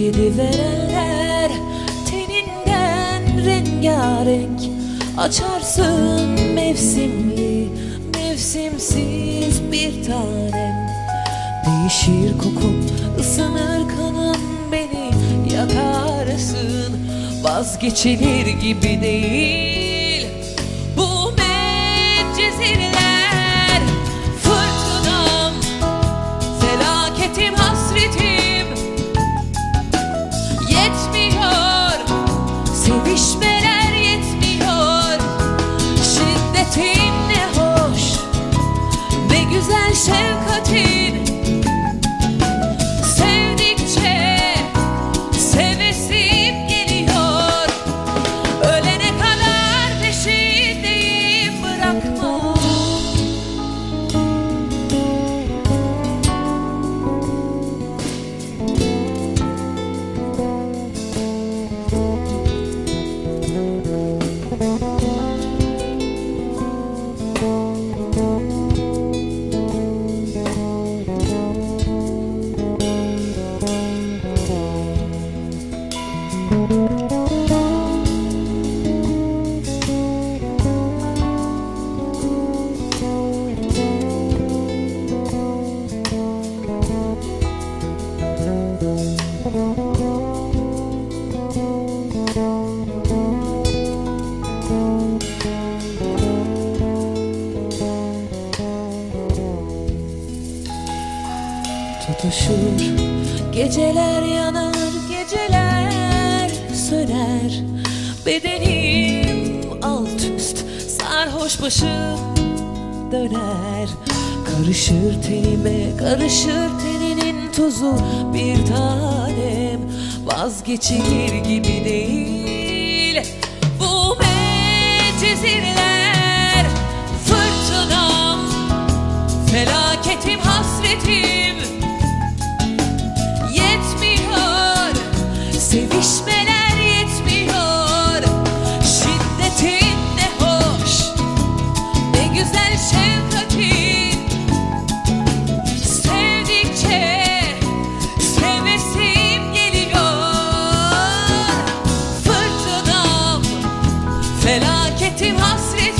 Yedi verenler Teninden rengarenk. Açarsın mevsimli Mevsimsiz bir tanem Değişir kokun ısınır kanın Beni yakarsın. Vazgeçilir gibi değil Sevdikçe Sevesim tutuşur Geceler yanar, geceler söner Bedenim alt üst sarhoş başı döner. Karışır tenime karışır teninin tuzu. Bir tanem Vazgeçilir gibi değil. Bu mecizirler Fırtınam felaketim hasretim. Felaketin hasreti